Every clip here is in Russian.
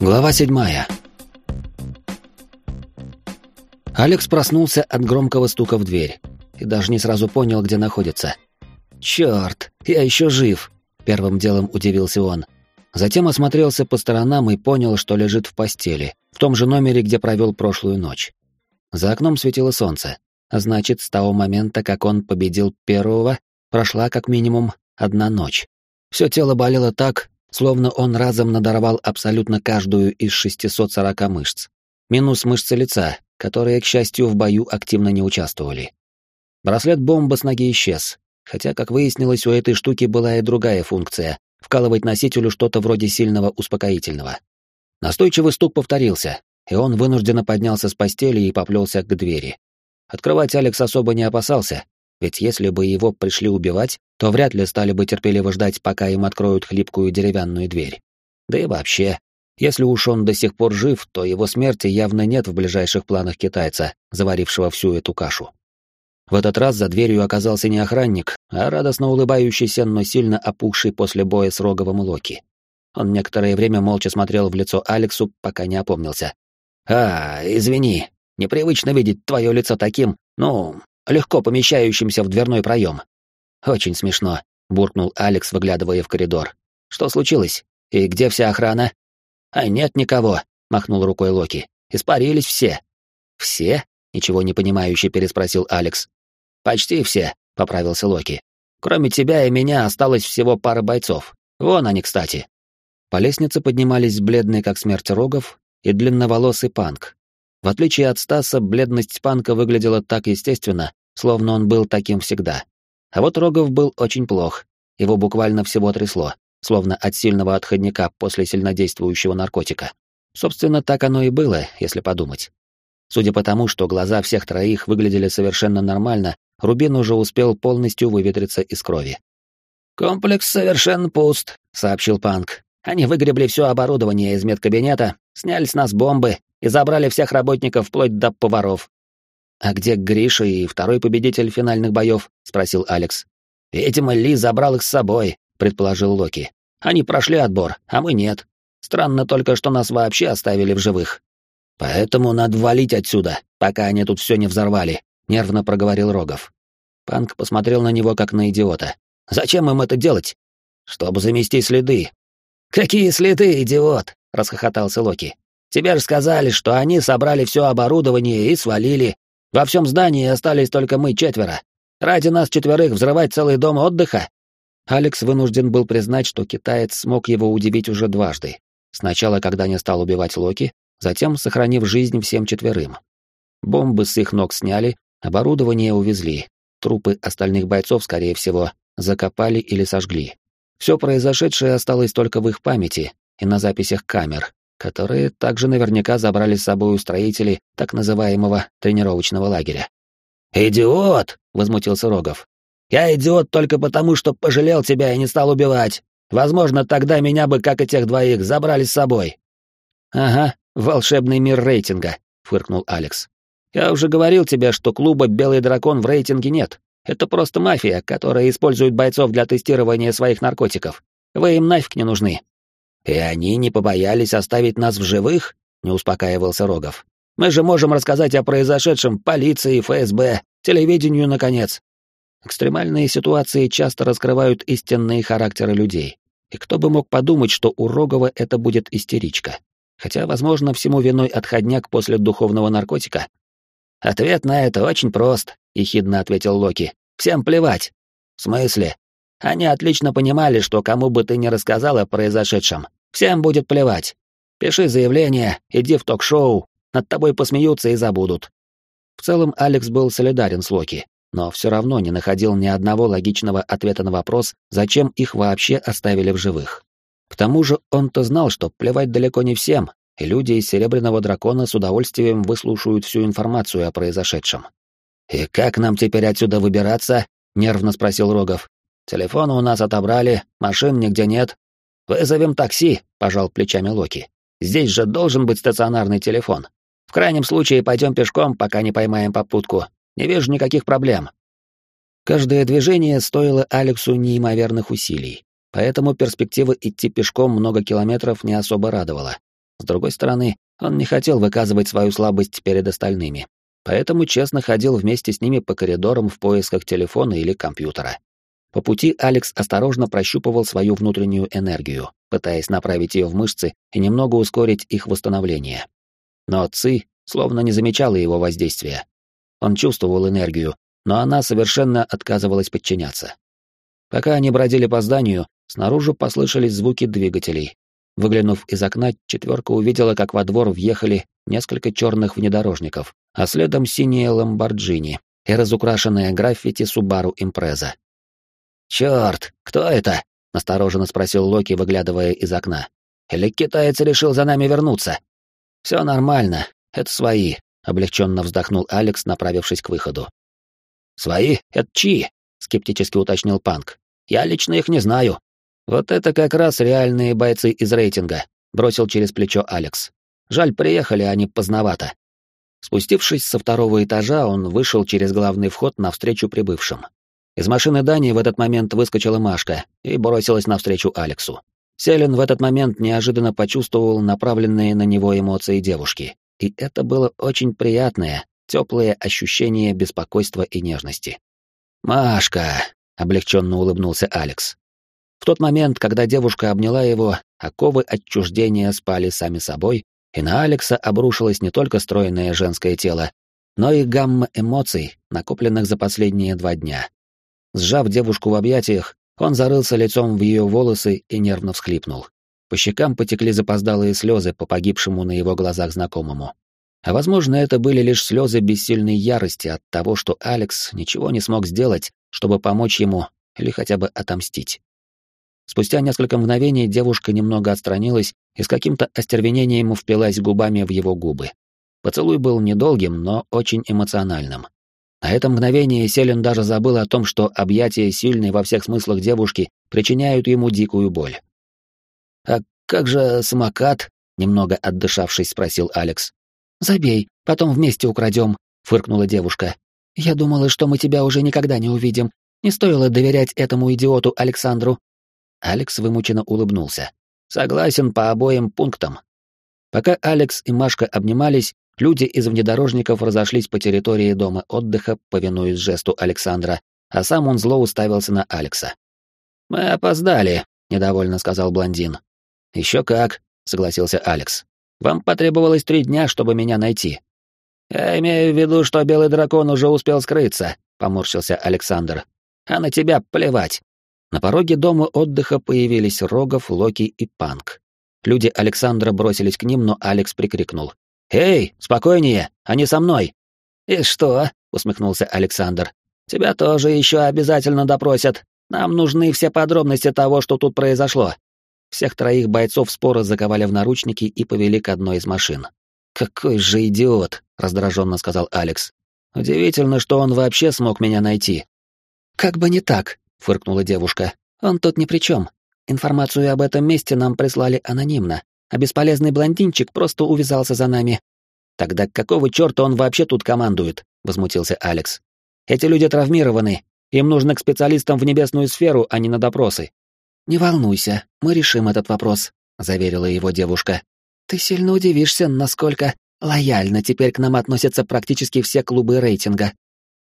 Глава седьмая. Алекс проснулся от громкого стука в дверь и даже не сразу понял, где находится. «Чёрт, я еще жив!» — первым делом удивился он. Затем осмотрелся по сторонам и понял, что лежит в постели, в том же номере, где провел прошлую ночь. За окном светило солнце, а значит, с того момента, как он победил первого, прошла как минимум одна ночь. Все тело болело так, словно он разом надорвал абсолютно каждую из 640 мышц. Минус мышцы лица, которые, к счастью, в бою активно не участвовали. Браслет бомба с ноги исчез, хотя, как выяснилось, у этой штуки была и другая функция — вкалывать носителю что-то вроде сильного успокоительного. Настойчивый стук повторился, и он вынужденно поднялся с постели и поплелся к двери. Открывать Алекс особо не опасался, ведь если бы его пришли убивать, то вряд ли стали бы терпеливо ждать, пока им откроют хлипкую деревянную дверь. Да и вообще, если уж он до сих пор жив, то его смерти явно нет в ближайших планах китайца, заварившего всю эту кашу. В этот раз за дверью оказался не охранник, а радостно улыбающийся, но сильно опухший после боя с Роговым Локи. Он некоторое время молча смотрел в лицо Алексу, пока не опомнился. «А, извини, непривычно видеть твое лицо таким, ну, легко помещающимся в дверной проем. Очень смешно, буркнул Алекс, выглядывая в коридор. Что случилось? И где вся охрана? А нет никого, махнул рукой Локи. Испарились все. Все? Ничего не понимающе переспросил Алекс. Почти все, поправился Локи. Кроме тебя и меня осталось всего пара бойцов. Вон они, кстати. По лестнице поднимались бледный как смерть Рогов и длинноволосый панк, в отличие от Стаса, бледность панка выглядела так естественно, словно он был таким всегда. А вот Рогов был очень плох. Его буквально всего трясло, словно от сильного отходника после сильнодействующего наркотика. Собственно, так оно и было, если подумать. Судя по тому, что глаза всех троих выглядели совершенно нормально, Рубин уже успел полностью выветриться из крови. «Комплекс совершенно пуст», — сообщил Панк. «Они выгребли все оборудование из медкабинета, сняли с нас бомбы и забрали всех работников вплоть до поваров. «А где Гриша и второй победитель финальных боев?» — спросил Алекс. «Видимо, Ли забрал их с собой», — предположил Локи. «Они прошли отбор, а мы нет. Странно только, что нас вообще оставили в живых». «Поэтому надо валить отсюда, пока они тут все не взорвали», — нервно проговорил Рогов. Панк посмотрел на него как на идиота. «Зачем им это делать?» «Чтобы замести следы». «Какие следы, идиот?» — расхохотался Локи. Тебе же сказали, что они собрали все оборудование и свалили. Во всем здании остались только мы четверо. Ради нас четверых взрывать целый дом отдыха?» Алекс вынужден был признать, что китаец смог его удивить уже дважды. Сначала, когда не стал убивать Локи, затем сохранив жизнь всем четверым. Бомбы с их ног сняли, оборудование увезли, трупы остальных бойцов, скорее всего, закопали или сожгли. Все произошедшее осталось только в их памяти и на записях камер, которые также наверняка забрали с собой устроители так называемого тренировочного лагеря. «Идиот!» — возмутился Рогов. «Я идиот только потому, что пожалел тебя и не стал убивать. Возможно, тогда меня бы, как и тех двоих, забрали с собой». «Ага, волшебный мир рейтинга», — фыркнул Алекс. «Я уже говорил тебе, что клуба «Белый дракон» в рейтинге нет. Это просто мафия, которая использует бойцов для тестирования своих наркотиков. Вы им нафиг не нужны. «И они не побоялись оставить нас в живых?» — не успокаивался Рогов. «Мы же можем рассказать о произошедшем полиции, ФСБ, телевидению, наконец». Экстремальные ситуации часто раскрывают истинные характеры людей. И кто бы мог подумать, что у Рогова это будет истеричка. Хотя, возможно, всему виной отходняк после духовного наркотика. «Ответ на это очень прост», — ехидно ответил Локи. «Всем плевать». «В смысле?» Они отлично понимали, что кому бы ты ни рассказал о произошедшем, всем будет плевать. Пиши заявление, иди в ток-шоу, над тобой посмеются и забудут. В целом Алекс был солидарен с Локи, но все равно не находил ни одного логичного ответа на вопрос, зачем их вообще оставили в живых. К тому же он-то знал, что плевать далеко не всем, и люди из Серебряного Дракона с удовольствием выслушают всю информацию о произошедшем. «И как нам теперь отсюда выбираться?» — нервно спросил Рогов. Телефоны у нас отобрали, машин нигде нет. Вызовем такси, пожал плечами Локи. Здесь же должен быть стационарный телефон. В крайнем случае пойдем пешком, пока не поймаем попутку. Не вижу никаких проблем. Каждое движение стоило Алексу неимоверных усилий, поэтому перспектива идти пешком много километров не особо радовала. С другой стороны, он не хотел выказывать свою слабость перед остальными, поэтому честно ходил вместе с ними по коридорам в поисках телефона или компьютера. По пути Алекс осторожно прощупывал свою внутреннюю энергию, пытаясь направить ее в мышцы и немного ускорить их восстановление. Но Ци словно не замечала его воздействия. Он чувствовал энергию, но она совершенно отказывалась подчиняться. Пока они бродили по зданию, снаружи послышались звуки двигателей. Выглянув из окна, четверка увидела, как во двор въехали несколько черных внедорожников, а следом синие ламборджини и разукрашенная граффити Субару Импреза. «Черт, кто это?» — настороженно спросил Локи, выглядывая из окна. «Или китаец решил за нами вернуться?» «Все нормально, это свои», — облегченно вздохнул Алекс, направившись к выходу. «Свои? Это чьи?» — скептически уточнил Панк. «Я лично их не знаю». «Вот это как раз реальные бойцы из рейтинга», — бросил через плечо Алекс. «Жаль, приехали они поздновато». Спустившись со второго этажа, он вышел через главный вход навстречу прибывшим. Из машины Дани в этот момент выскочила Машка и бросилась навстречу Алексу. Селин в этот момент неожиданно почувствовал направленные на него эмоции девушки, и это было очень приятное, теплое ощущение беспокойства и нежности. «Машка!» — облегченно улыбнулся Алекс. В тот момент, когда девушка обняла его, оковы отчуждения спали сами собой, и на Алекса обрушилось не только стройное женское тело, но и гамма эмоций, накопленных за последние два дня. Сжав девушку в объятиях, он зарылся лицом в ее волосы и нервно всхлипнул. По щекам потекли запоздалые слезы по погибшему на его глазах знакомому. А возможно, это были лишь слезы бессильной ярости от того, что Алекс ничего не смог сделать, чтобы помочь ему или хотя бы отомстить. Спустя несколько мгновений девушка немного отстранилась и с каким-то остервенением впилась губами в его губы. Поцелуй был недолгим, но очень эмоциональным. На это мгновение Селин даже забыл о том, что объятия сильной во всех смыслах девушки причиняют ему дикую боль. «А как же самокат?» — немного отдышавшись, спросил Алекс. «Забей, потом вместе украдем», — фыркнула девушка. «Я думала, что мы тебя уже никогда не увидим. Не стоило доверять этому идиоту Александру». Алекс вымученно улыбнулся. «Согласен по обоим пунктам». Пока Алекс и Машка обнимались, Люди из внедорожников разошлись по территории дома отдыха, повинуясь жесту Александра, а сам он зло уставился на Алекса. «Мы опоздали», — недовольно сказал блондин. «Еще как», — согласился Алекс. «Вам потребовалось три дня, чтобы меня найти». «Я имею в виду, что белый дракон уже успел скрыться», — поморщился Александр. «А на тебя плевать». На пороге дома отдыха появились Рогов, Локи и Панк. Люди Александра бросились к ним, но Алекс прикрикнул. «Эй, спокойнее, они со мной!» «И что?» — усмехнулся Александр. «Тебя тоже еще обязательно допросят. Нам нужны все подробности того, что тут произошло». Всех троих бойцов спора заковали в наручники и повели к одной из машин. «Какой же идиот!» — раздраженно сказал Алекс. «Удивительно, что он вообще смог меня найти». «Как бы не так», — фыркнула девушка. «Он тут ни при чем. Информацию об этом месте нам прислали анонимно а бесполезный блондинчик просто увязался за нами. Тогда какого черта он вообще тут командует? возмутился Алекс. Эти люди травмированы, им нужно к специалистам в небесную сферу, а не на допросы. Не волнуйся, мы решим этот вопрос, заверила его девушка. Ты сильно удивишься, насколько лояльно теперь к нам относятся практически все клубы рейтинга.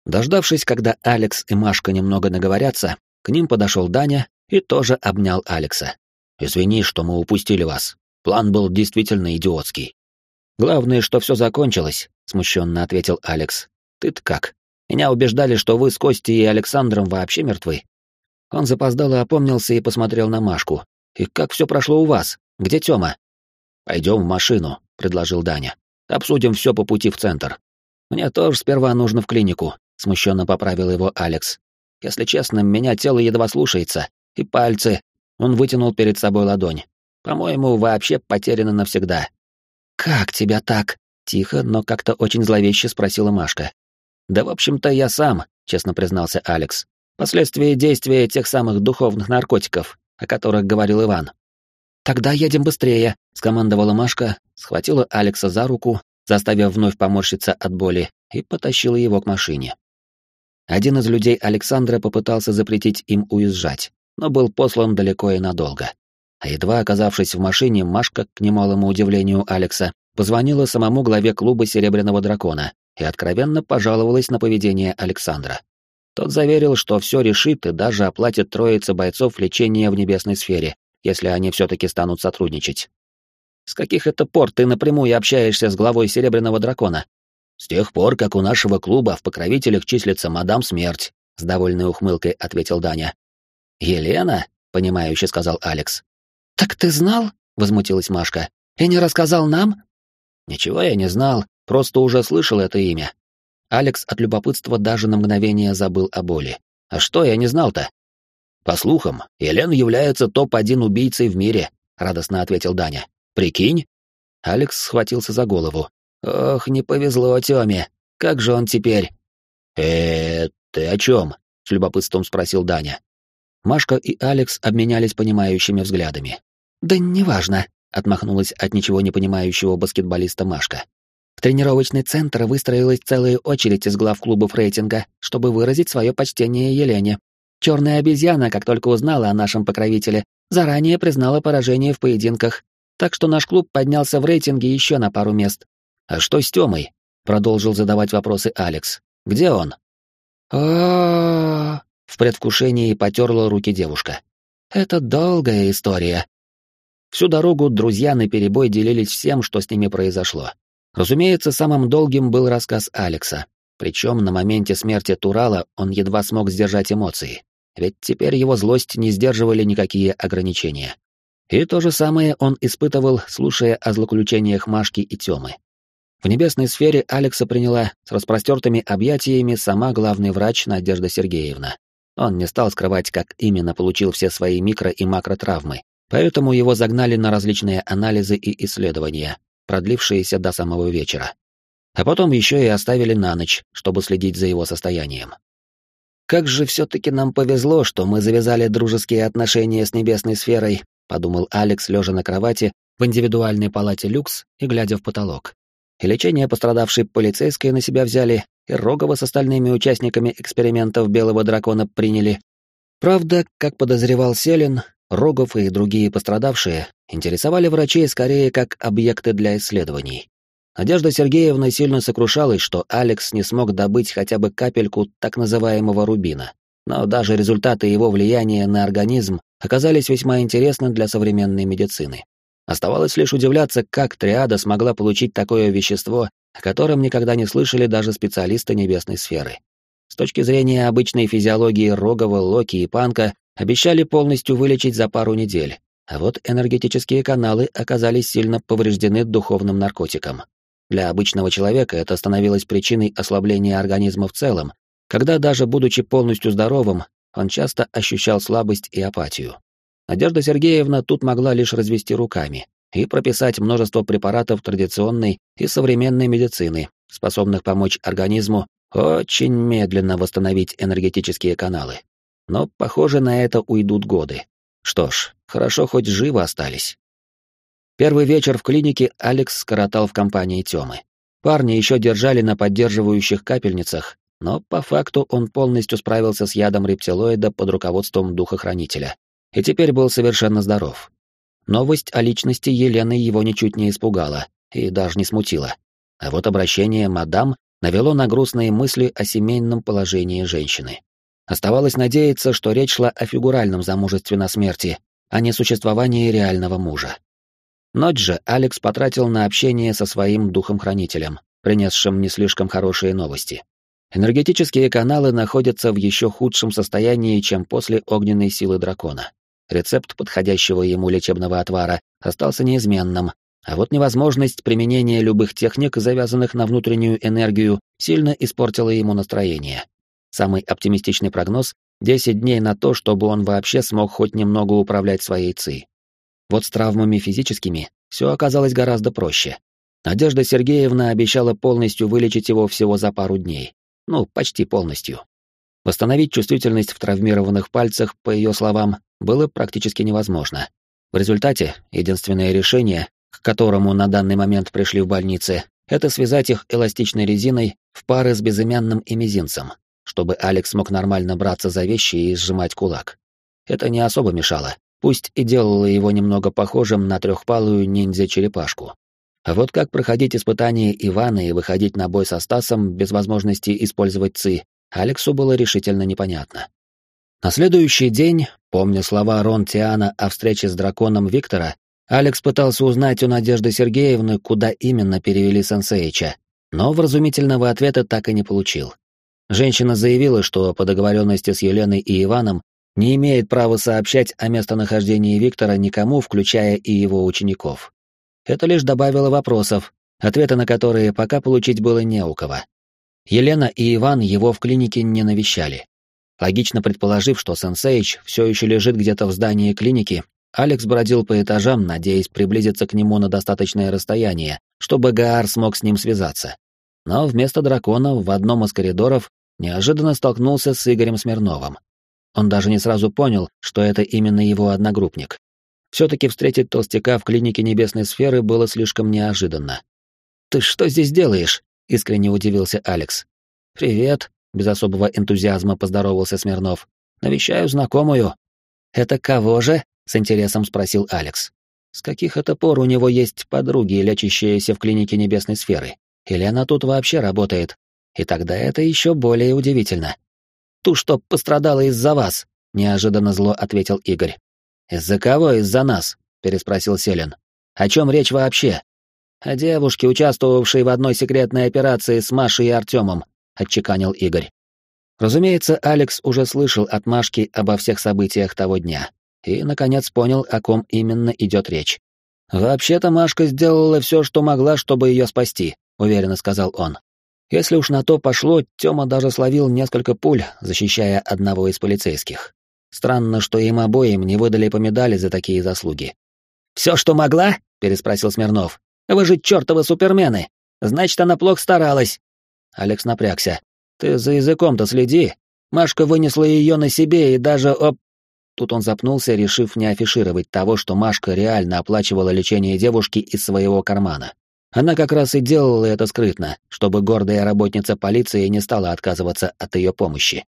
Дождавшись, когда Алекс и Машка немного наговорятся, к ним подошел Даня и тоже обнял Алекса. «Извини, что мы упустили вас. План был действительно идиотский. Главное, что все закончилось, смущенно ответил Алекс. Ты-то как? Меня убеждали, что вы с Костей и Александром вообще мертвы. Он запоздало опомнился и посмотрел на Машку. И как все прошло у вас? Где Тёма? Пойдем в машину, предложил Даня. Обсудим все по пути в центр. Мне тоже сперва нужно в клинику, смущенно поправил его Алекс. Если честно, меня тело едва слушается, и пальцы. Он вытянул перед собой ладонь. По-моему, вообще потеряна навсегда. «Как тебя так?» — тихо, но как-то очень зловеще спросила Машка. «Да, в общем-то, я сам», — честно признался Алекс. «Последствия действия тех самых духовных наркотиков, о которых говорил Иван». «Тогда едем быстрее», — скомандовала Машка, схватила Алекса за руку, заставив вновь поморщиться от боли, и потащила его к машине. Один из людей Александра попытался запретить им уезжать, но был послан далеко и надолго. А едва оказавшись в машине, Машка, к немалому удивлению Алекса, позвонила самому главе клуба «Серебряного дракона» и откровенно пожаловалась на поведение Александра. Тот заверил, что все решит и даже оплатит троице бойцов лечение в небесной сфере, если они все-таки станут сотрудничать. «С каких это пор ты напрямую общаешься с главой Серебряного дракона?» «С тех пор, как у нашего клуба в покровителях числится мадам Смерть», — с довольной ухмылкой ответил Даня. «Елена?» — понимающе сказал Алекс. «Так ты знал?» — возмутилась Машка. «И не рассказал нам?» «Ничего я не знал, просто уже слышал это имя». Алекс от любопытства даже на мгновение забыл о боли. «А что я не знал-то?» «По слухам, Елена является топ-1 убийцей в мире», — радостно ответил Даня. «Прикинь?» Алекс схватился за голову. «Ох, не повезло Тёме. Как же он теперь?» «Э, ты о чем? с любопытством спросил Даня. Машка и Алекс обменялись понимающими взглядами. «Да неважно», — отмахнулась от ничего не понимающего баскетболиста Машка. В тренировочный центр выстроилась целая очередь из глав клубов рейтинга, чтобы выразить свое почтение Елене. Черная обезьяна, как только узнала о нашем покровителе, заранее признала поражение в поединках, так что наш клуб поднялся в рейтинге еще на пару мест. «А что с Тёмой?» — продолжил задавать вопросы Алекс. «Где он?» В предвкушении потерла руки девушка. «Это долгая история. Всю дорогу друзья наперебой делились всем, что с ними произошло. Разумеется, самым долгим был рассказ Алекса. Причем на моменте смерти Турала он едва смог сдержать эмоции. Ведь теперь его злость не сдерживали никакие ограничения. И то же самое он испытывал, слушая о злоключениях Машки и Тёмы. В небесной сфере Алекса приняла с распростертыми объятиями сама главный врач Надежда Сергеевна. Он не стал скрывать, как именно получил все свои микро- и макротравмы, Поэтому его загнали на различные анализы и исследования, продлившиеся до самого вечера. А потом еще и оставили на ночь, чтобы следить за его состоянием. «Как же все-таки нам повезло, что мы завязали дружеские отношения с небесной сферой», подумал Алекс, лежа на кровати в индивидуальной палате люкс и глядя в потолок. И лечение пострадавшей полицейской на себя взяли, и Рогова с остальными участниками экспериментов Белого Дракона приняли. Правда, как подозревал Селин, Рогов и другие пострадавшие интересовали врачей скорее как объекты для исследований. Надежда Сергеевна сильно сокрушалась, что Алекс не смог добыть хотя бы капельку так называемого рубина. Но даже результаты его влияния на организм оказались весьма интересны для современной медицины. Оставалось лишь удивляться, как триада смогла получить такое вещество, о котором никогда не слышали даже специалисты небесной сферы. С точки зрения обычной физиологии Рогова, Локи и Панка, Обещали полностью вылечить за пару недель, а вот энергетические каналы оказались сильно повреждены духовным наркотиком. Для обычного человека это становилось причиной ослабления организма в целом, когда даже будучи полностью здоровым, он часто ощущал слабость и апатию. Надежда Сергеевна тут могла лишь развести руками и прописать множество препаратов традиционной и современной медицины, способных помочь организму очень медленно восстановить энергетические каналы. Но, похоже, на это уйдут годы. Что ж, хорошо хоть живы остались. Первый вечер в клинике Алекс скоротал в компании Тёмы. Парни еще держали на поддерживающих капельницах, но по факту он полностью справился с ядом рептилоида под руководством духохранителя. И теперь был совершенно здоров. Новость о личности Елены его ничуть не испугала и даже не смутила. А вот обращение «мадам» навело на грустные мысли о семейном положении женщины. Оставалось надеяться, что речь шла о фигуральном замужестве на смерти, а не существовании реального мужа. Ночь же Алекс потратил на общение со своим духом-хранителем, принесшим не слишком хорошие новости. Энергетические каналы находятся в еще худшем состоянии, чем после огненной силы дракона. Рецепт подходящего ему лечебного отвара остался неизменным, а вот невозможность применения любых техник, завязанных на внутреннюю энергию, сильно испортила ему настроение. Самый оптимистичный прогноз — 10 дней на то, чтобы он вообще смог хоть немного управлять своей ЦИ. Вот с травмами физическими все оказалось гораздо проще. Надежда Сергеевна обещала полностью вылечить его всего за пару дней. Ну, почти полностью. Восстановить чувствительность в травмированных пальцах, по ее словам, было практически невозможно. В результате единственное решение, к которому на данный момент пришли в больнице, это связать их эластичной резиной в пары с безымянным и мизинцем, чтобы Алекс мог нормально браться за вещи и сжимать кулак. Это не особо мешало, пусть и делало его немного похожим на трехпалую ниндзя-черепашку. А вот как проходить испытания Ивана и выходить на бой со Стасом без возможности использовать ЦИ, Алексу было решительно непонятно. На следующий день, помня слова Рон Тиана о встрече с драконом Виктора, Алекс пытался узнать у Надежды Сергеевны, куда именно перевели Сенсеича, но вразумительного ответа так и не получил. Женщина заявила, что по договоренности с Еленой и Иваном не имеет права сообщать о местонахождении Виктора никому, включая и его учеников. Это лишь добавило вопросов, ответы на которые пока получить было не у кого. Елена и Иван его в клинике не навещали. Логично предположив, что Сенсейч все еще лежит где-то в здании клиники, Алекс бродил по этажам, надеясь приблизиться к нему на достаточное расстояние, чтобы Гаар смог с ним связаться. Но вместо дракона в одном из коридоров неожиданно столкнулся с Игорем Смирновым. Он даже не сразу понял, что это именно его одногруппник. Все-таки встретить толстяка в клинике Небесной Сферы было слишком неожиданно. «Ты что здесь делаешь?» — искренне удивился Алекс. «Привет», — без особого энтузиазма поздоровался Смирнов. «Навещаю знакомую». «Это кого же?» — с интересом спросил Алекс. «С каких это пор у него есть подруги, лечащиеся в клинике Небесной Сферы? Или она тут вообще работает? И тогда это еще более удивительно». «Ту, что пострадала из-за вас», — неожиданно зло ответил Игорь. «Из-за кого из-за нас?» — переспросил Селин. «О чем речь вообще?» «О девушке, участвовавшей в одной секретной операции с Машей и Артемом», — отчеканил Игорь. Разумеется, Алекс уже слышал от Машки обо всех событиях того дня и, наконец, понял, о ком именно идет речь. «Вообще-то Машка сделала все, что могла, чтобы ее спасти», — уверенно сказал он. Если уж на то пошло, Тёма даже словил несколько пуль, защищая одного из полицейских. Странно, что им обоим не выдали по медали за такие заслуги. «Все, что могла?» — переспросил Смирнов. «Вы же чертовы супермены! Значит, она плохо старалась!» Алекс напрягся. «Ты за языком-то следи. Машка вынесла ее на себе и даже оп...» Тут он запнулся, решив не афишировать того, что Машка реально оплачивала лечение девушки из своего кармана. Она как раз и делала это скрытно, чтобы гордая работница полиции не стала отказываться от ее помощи.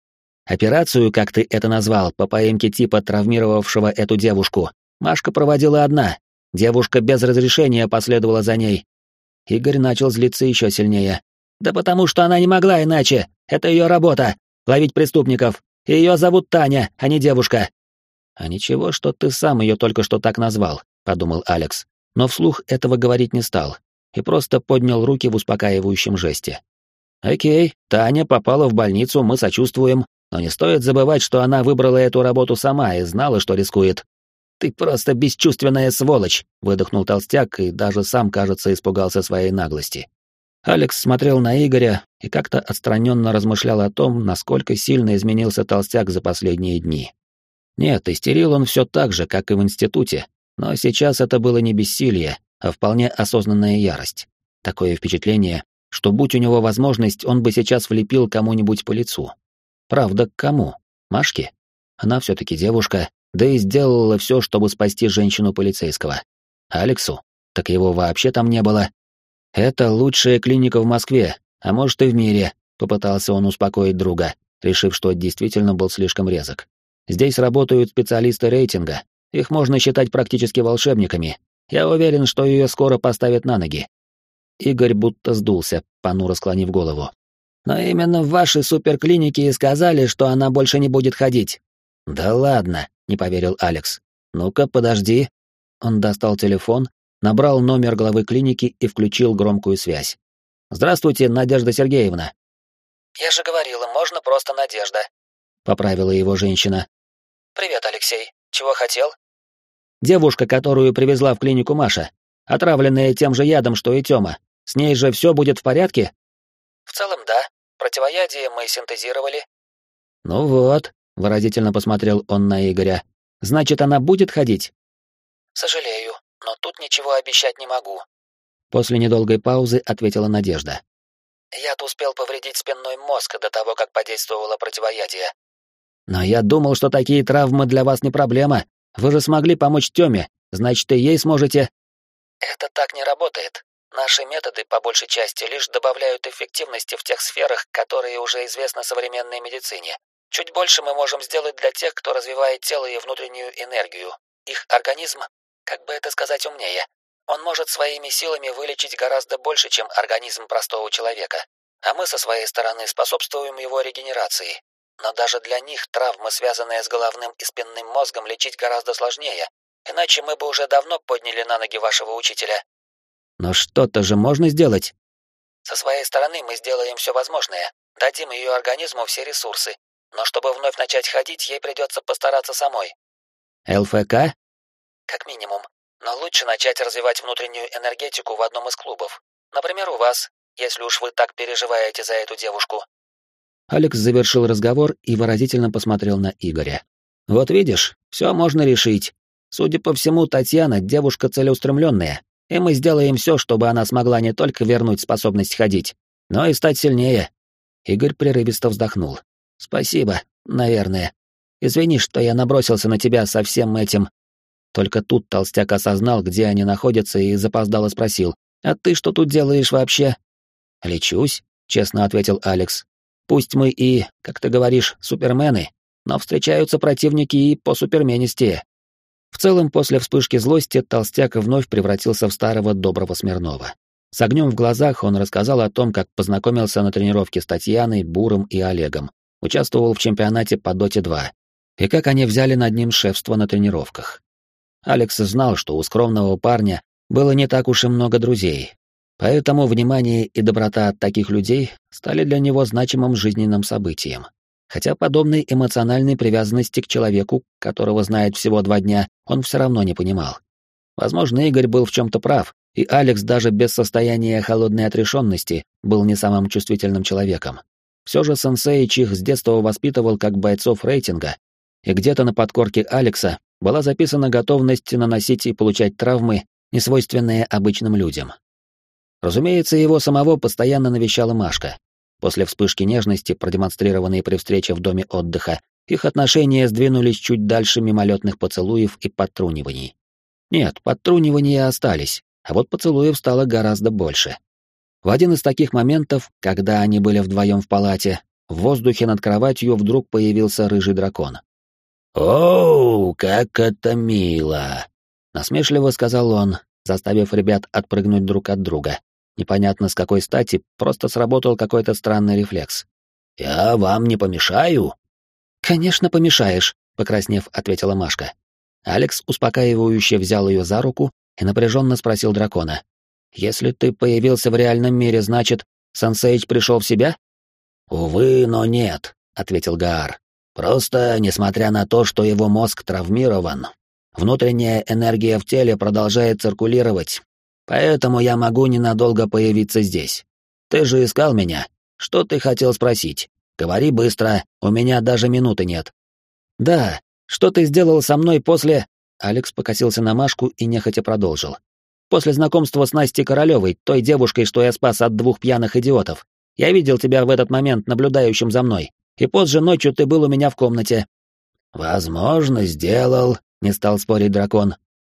Операцию, как ты это назвал, по поимке типа травмировавшего эту девушку, Машка проводила одна. Девушка без разрешения последовала за ней. Игорь начал злиться еще сильнее. Да потому что она не могла иначе. Это ее работа — ловить преступников. Ее зовут Таня, а не девушка. А ничего, что ты сам ее только что так назвал, подумал Алекс. Но вслух этого говорить не стал и просто поднял руки в успокаивающем жесте. Окей, Таня попала в больницу, мы сочувствуем, но не стоит забывать, что она выбрала эту работу сама и знала, что рискует. «Ты просто бесчувственная сволочь!» — выдохнул толстяк и даже сам, кажется, испугался своей наглости. Алекс смотрел на Игоря и как-то отстраненно размышлял о том, насколько сильно изменился толстяк за последние дни. Нет, истерил он все так же, как и в институте, но сейчас это было не бессилие, а вполне осознанная ярость. Такое впечатление, что будь у него возможность, он бы сейчас влепил кому-нибудь по лицу. Правда, к кому? Машке? Она все-таки девушка, да и сделала все, чтобы спасти женщину полицейского. Алексу? Так его вообще там не было. Это лучшая клиника в Москве, а может и в мире, попытался он успокоить друга, решив, что действительно был слишком резок. Здесь работают специалисты рейтинга, их можно считать практически волшебниками. Я уверен, что ее скоро поставят на ноги. Игорь будто сдулся, понуро склонив голову. Но именно в вашей суперклинике и сказали, что она больше не будет ходить. Да ладно, не поверил Алекс. Ну-ка, подожди. Он достал телефон, набрал номер главы клиники и включил громкую связь. Здравствуйте, Надежда Сергеевна. Я же говорила, можно просто Надежда, поправила его женщина. Привет, Алексей. Чего хотел? Девушка, которую привезла в клинику Маша, отравленная тем же ядом, что и Тёма. С ней же все будет в порядке? В целом, да. Противоядие мы синтезировали. Ну вот, выразительно посмотрел он на Игоря. Значит, она будет ходить? Сожалею, но тут ничего обещать не могу. После недолгой паузы ответила Надежда. Я-то успел повредить спинной мозг до того, как подействовало противоядие. Но я думал, что такие травмы для вас не проблема. Вы же смогли помочь Тёме, значит, и ей сможете. Это так не работает. Наши методы, по большей части, лишь добавляют эффективности в тех сферах, которые уже известны современной медицине. Чуть больше мы можем сделать для тех, кто развивает тело и внутреннюю энергию. их организм, как бы это сказать умнее, он может своими силами вылечить гораздо больше, чем организм простого человека, а мы со своей стороны способствуем его регенерации. Но даже для них травмы, связанные с головным и спинным мозгом, лечить гораздо сложнее, иначе мы бы уже давно подняли на ноги вашего учителя. Но что-то же можно сделать. Со своей стороны мы сделаем все возможное, дадим ее организму все ресурсы, но чтобы вновь начать ходить, ей придется постараться самой. ЛФК? Как минимум. Но лучше начать развивать внутреннюю энергетику в одном из клубов. Например, у вас, если уж вы так переживаете за эту девушку. Алекс завершил разговор и выразительно посмотрел на Игоря. Вот видишь, все можно решить. Судя по всему, Татьяна девушка целеустремленная, и мы сделаем все, чтобы она смогла не только вернуть способность ходить, но и стать сильнее. Игорь прерывисто вздохнул. Спасибо, наверное. Извини, что я набросился на тебя со всем этим. Только тут толстяк осознал, где они находятся, и запоздало спросил. «А ты что тут делаешь вообще?» «Лечусь», — честно ответил Алекс. «Пусть мы и, как ты говоришь, супермены, но встречаются противники и по суперменистее». В целом, после вспышки злости, толстяк вновь превратился в старого доброго Смирнова. С огнем в глазах он рассказал о том, как познакомился на тренировке с Татьяной, Буром и Олегом, участвовал в чемпионате по Доте 2, и как они взяли над ним шефство на тренировках. Алекс знал, что у скромного парня было не так уж и много друзей, поэтому внимание и доброта от таких людей стали для него значимым жизненным событием. Хотя подобной эмоциональной привязанности к человеку, которого знает всего два дня, он все равно не понимал. Возможно, Игорь был в чем-то прав, и Алекс даже без состояния холодной отрешенности был не самым чувствительным человеком. Все же сенсей Чих с детства воспитывал как бойцов рейтинга, и где-то на подкорке Алекса была записана готовность наносить и получать травмы, несвойственные обычным людям. Разумеется, его самого постоянно навещала Машка. После вспышки нежности, продемонстрированной при встрече в доме отдыха, их отношения сдвинулись чуть дальше мимолетных поцелуев и подтруниваний. Нет, подтрунивания остались, а вот поцелуев стало гораздо больше. В один из таких моментов, когда они были вдвоем в палате, в воздухе над кроватью вдруг появился рыжий дракон. «Оу, как это мило!» — насмешливо сказал он, заставив ребят отпрыгнуть друг от друга. Непонятно с какой стати, просто сработал какой-то странный рефлекс. «Я вам не помешаю?» «Конечно, помешаешь», — покраснев, ответила Машка. Алекс успокаивающе взял ее за руку и напряженно спросил дракона. «Если ты появился в реальном мире, значит, Сансейч пришел в себя?» «Увы, но нет», — ответил Гаар. «Просто, несмотря на то, что его мозг травмирован, внутренняя энергия в теле продолжает циркулировать, Поэтому я могу ненадолго появиться здесь. Ты же искал меня. Что ты хотел спросить? Говори быстро, у меня даже минуты нет. Да, что ты сделал со мной после... Алекс покосился на Машку и нехотя продолжил. После знакомства с Настей Королевой, той девушкой, что я спас от двух пьяных идиотов. Я видел тебя в этот момент наблюдающим за мной, и позже ночью ты был у меня в комнате. Возможно, сделал, не стал спорить дракон.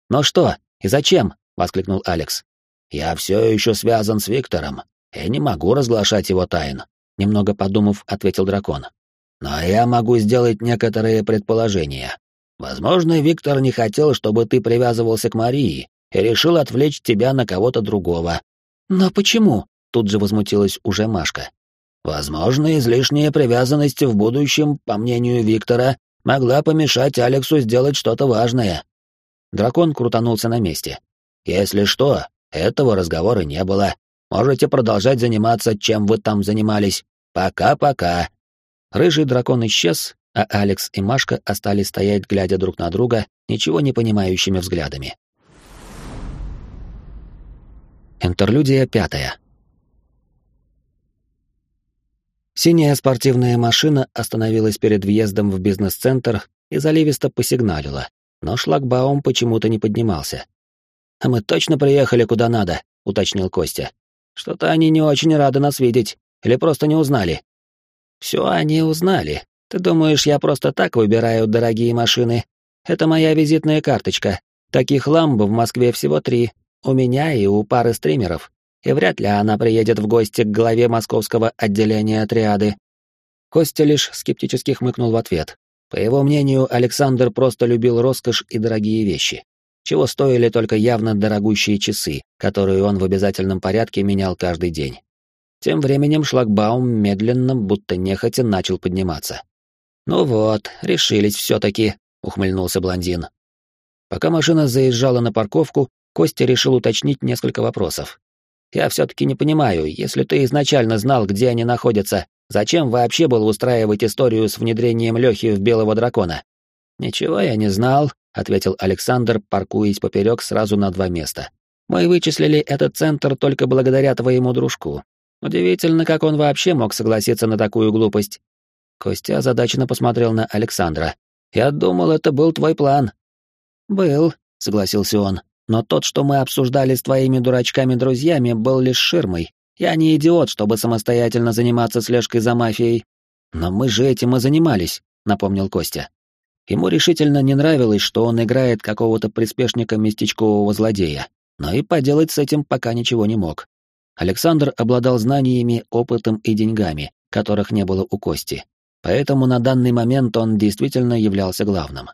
Но что? И зачем? — воскликнул Алекс. «Я все еще связан с Виктором и не могу разглашать его тайн», — немного подумав, ответил дракон. «Но я могу сделать некоторые предположения. Возможно, Виктор не хотел, чтобы ты привязывался к Марии и решил отвлечь тебя на кого-то другого». «Но почему?» — тут же возмутилась уже Машка. «Возможно, излишняя привязанность в будущем, по мнению Виктора, могла помешать Алексу сделать что-то важное». Дракон крутанулся на месте. Если что, этого разговора не было. Можете продолжать заниматься, чем вы там занимались. Пока-пока. Рыжий дракон исчез, а Алекс и Машка остались стоять, глядя друг на друга, ничего не понимающими взглядами. Интерлюдия пятая. Синяя спортивная машина остановилась перед въездом в бизнес-центр и заливисто посигналила, но шлагбаум почему-то не поднимался. «А мы точно приехали куда надо», — уточнил Костя. «Что-то они не очень рады нас видеть, или просто не узнали». «Все они узнали. Ты думаешь, я просто так выбираю дорогие машины? Это моя визитная карточка. Таких ламб в Москве всего три. У меня и у пары стримеров. И вряд ли она приедет в гости к главе московского отделения триады». Костя лишь скептически хмыкнул в ответ. По его мнению, Александр просто любил роскошь и дорогие вещи, чего стоили только явно дорогущие часы, которые он в обязательном порядке менял каждый день. Тем временем шлагбаум медленно, будто нехотя, начал подниматься. «Ну вот, решились все-таки», — ухмыльнулся блондин. Пока машина заезжала на парковку, Костя решил уточнить несколько вопросов. «Я все-таки не понимаю, если ты изначально знал, где они находятся, зачем вообще было устраивать историю с внедрением Лехи в Белого Дракона?» «Ничего я не знал», — ответил Александр, паркуясь поперек сразу на два места. «Мы вычислили этот центр только благодаря твоему дружку. Удивительно, как он вообще мог согласиться на такую глупость». Костя озадаченно посмотрел на Александра. «Я думал, это был твой план». «Был», — согласился он. Но тот, что мы обсуждали с твоими дурачками-друзьями, был лишь ширмой. Я не идиот, чтобы самостоятельно заниматься слежкой за мафией. Но мы же этим и занимались, напомнил Костя. Ему решительно не нравилось, что он играет какого-то приспешника местечкового злодея, но и поделать с этим пока ничего не мог. Александр обладал знаниями, опытом и деньгами, которых не было у Кости. Поэтому на данный момент он действительно являлся главным.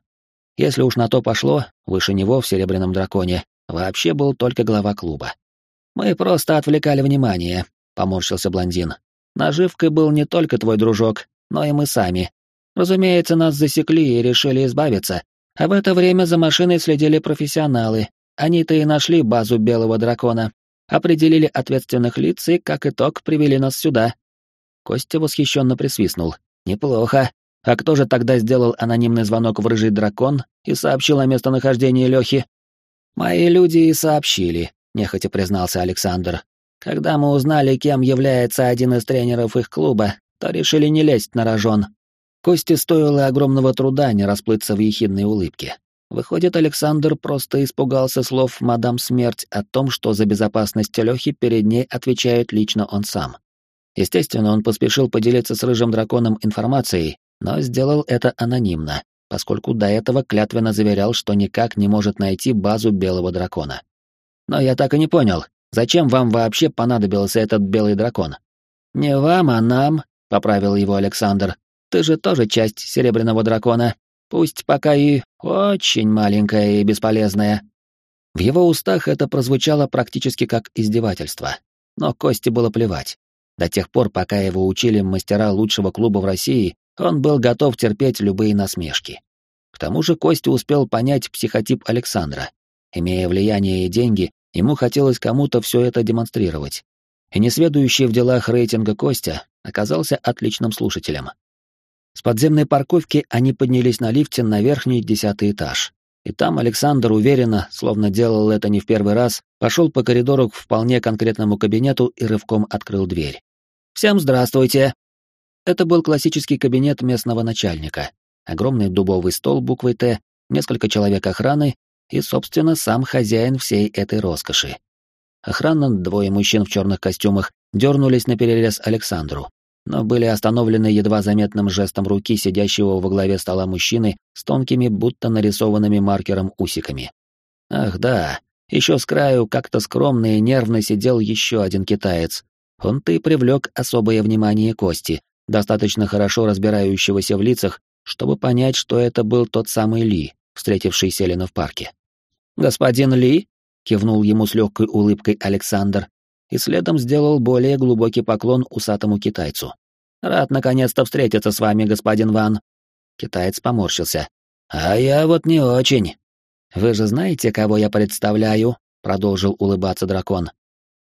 Если уж на то пошло, выше него в «Серебряном драконе» вообще был только глава клуба. «Мы просто отвлекали внимание», — поморщился блондин. «Наживкой был не только твой дружок, но и мы сами. Разумеется, нас засекли и решили избавиться, а в это время за машиной следили профессионалы. Они-то и нашли базу Белого Дракона, определили ответственных лиц и, как итог, привели нас сюда». Костя восхищенно присвистнул. «Неплохо. А кто же тогда сделал анонимный звонок в рыжий дракон и сообщил о местонахождении Лехи? Мои люди и сообщили, нехотя признался Александр. Когда мы узнали, кем является один из тренеров их клуба, то решили не лезть на рожон. Кости стоило огромного труда не расплыться в ехидной улыбке. Выходит, Александр просто испугался слов мадам Смерть о том, что за безопасность Лехи перед ней отвечает лично он сам. Естественно, он поспешил поделиться с рыжим драконом информацией, но сделал это анонимно, поскольку до этого клятвенно заверял, что никак не может найти базу белого дракона. Но я так и не понял, зачем вам вообще понадобился этот белый дракон? Не вам, а нам, поправил его Александр. Ты же тоже часть серебряного дракона, пусть пока и очень маленькая и бесполезная. В его устах это прозвучало практически как издевательство, но Косте было плевать. До тех пор, пока его учили мастера лучшего клуба в России, он был готов терпеть любые насмешки. К тому же Костя успел понять психотип Александра. Имея влияние и деньги, ему хотелось кому-то все это демонстрировать. И несведущий в делах рейтинга Костя оказался отличным слушателем. С подземной парковки они поднялись на лифте на верхний десятый этаж. И там Александр уверенно, словно делал это не в первый раз, пошел по коридору к вполне конкретному кабинету и рывком открыл дверь. «Всем здравствуйте!» Это был классический кабинет местного начальника. Огромный дубовый стол буквой «Т», несколько человек охраны и, собственно, сам хозяин всей этой роскоши. Охрана, двое мужчин в черных костюмах, дернулись на перерез Александру, но были остановлены едва заметным жестом руки сидящего во главе стола мужчины с тонкими, будто нарисованными маркером усиками. Ах да, еще с краю как-то скромно и нервно сидел еще один китаец. Он-то и привлек особое внимание Кости, достаточно хорошо разбирающегося в лицах, чтобы понять, что это был тот самый Ли, встретивший Селина в парке. «Господин Ли?» — кивнул ему с легкой улыбкой Александр, и следом сделал более глубокий поклон усатому китайцу. «Рад наконец-то встретиться с вами, господин Ван». Китаец поморщился. «А я вот не очень». «Вы же знаете, кого я представляю?» — продолжил улыбаться дракон.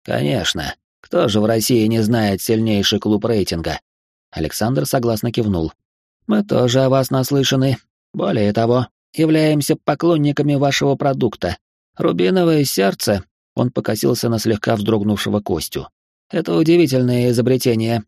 «Конечно. Кто же в России не знает сильнейший клуб рейтинга? Александр согласно кивнул. «Мы тоже о вас наслышаны. Более того, являемся поклонниками вашего продукта. Рубиновое сердце...» Он покосился на слегка вздрогнувшего Костю. «Это удивительное изобретение.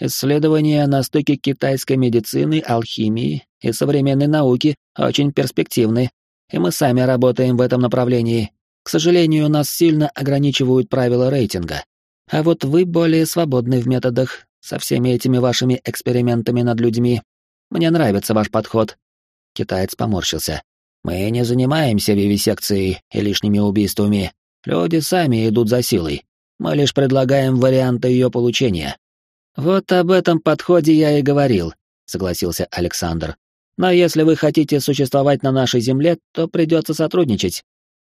Исследования на стыке китайской медицины, алхимии и современной науки очень перспективны, и мы сами работаем в этом направлении. К сожалению, нас сильно ограничивают правила рейтинга. А вот вы более свободны в методах, со всеми этими вашими экспериментами над людьми. Мне нравится ваш подход». Китаец поморщился. «Мы не занимаемся вивисекцией и лишними убийствами. Люди сами идут за силой. Мы лишь предлагаем варианты ее получения». «Вот об этом подходе я и говорил», — согласился Александр. Но если вы хотите существовать на нашей земле, то придется сотрудничать.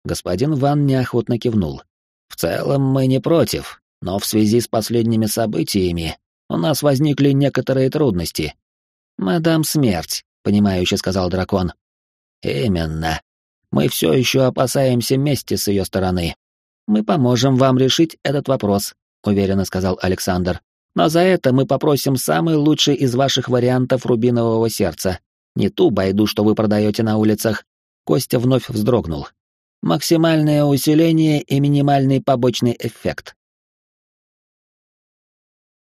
Господин Ван неохотно кивнул. В целом мы не против, но в связи с последними событиями у нас возникли некоторые трудности. Мадам Смерть, понимающе сказал дракон. Именно. Мы все еще опасаемся мести с ее стороны. Мы поможем вам решить этот вопрос, уверенно сказал Александр. Но за это мы попросим самый лучший из ваших вариантов рубинового сердца. Не ту байду, что вы продаете на улицах. Костя вновь вздрогнул. Максимальное усиление и минимальный побочный эффект.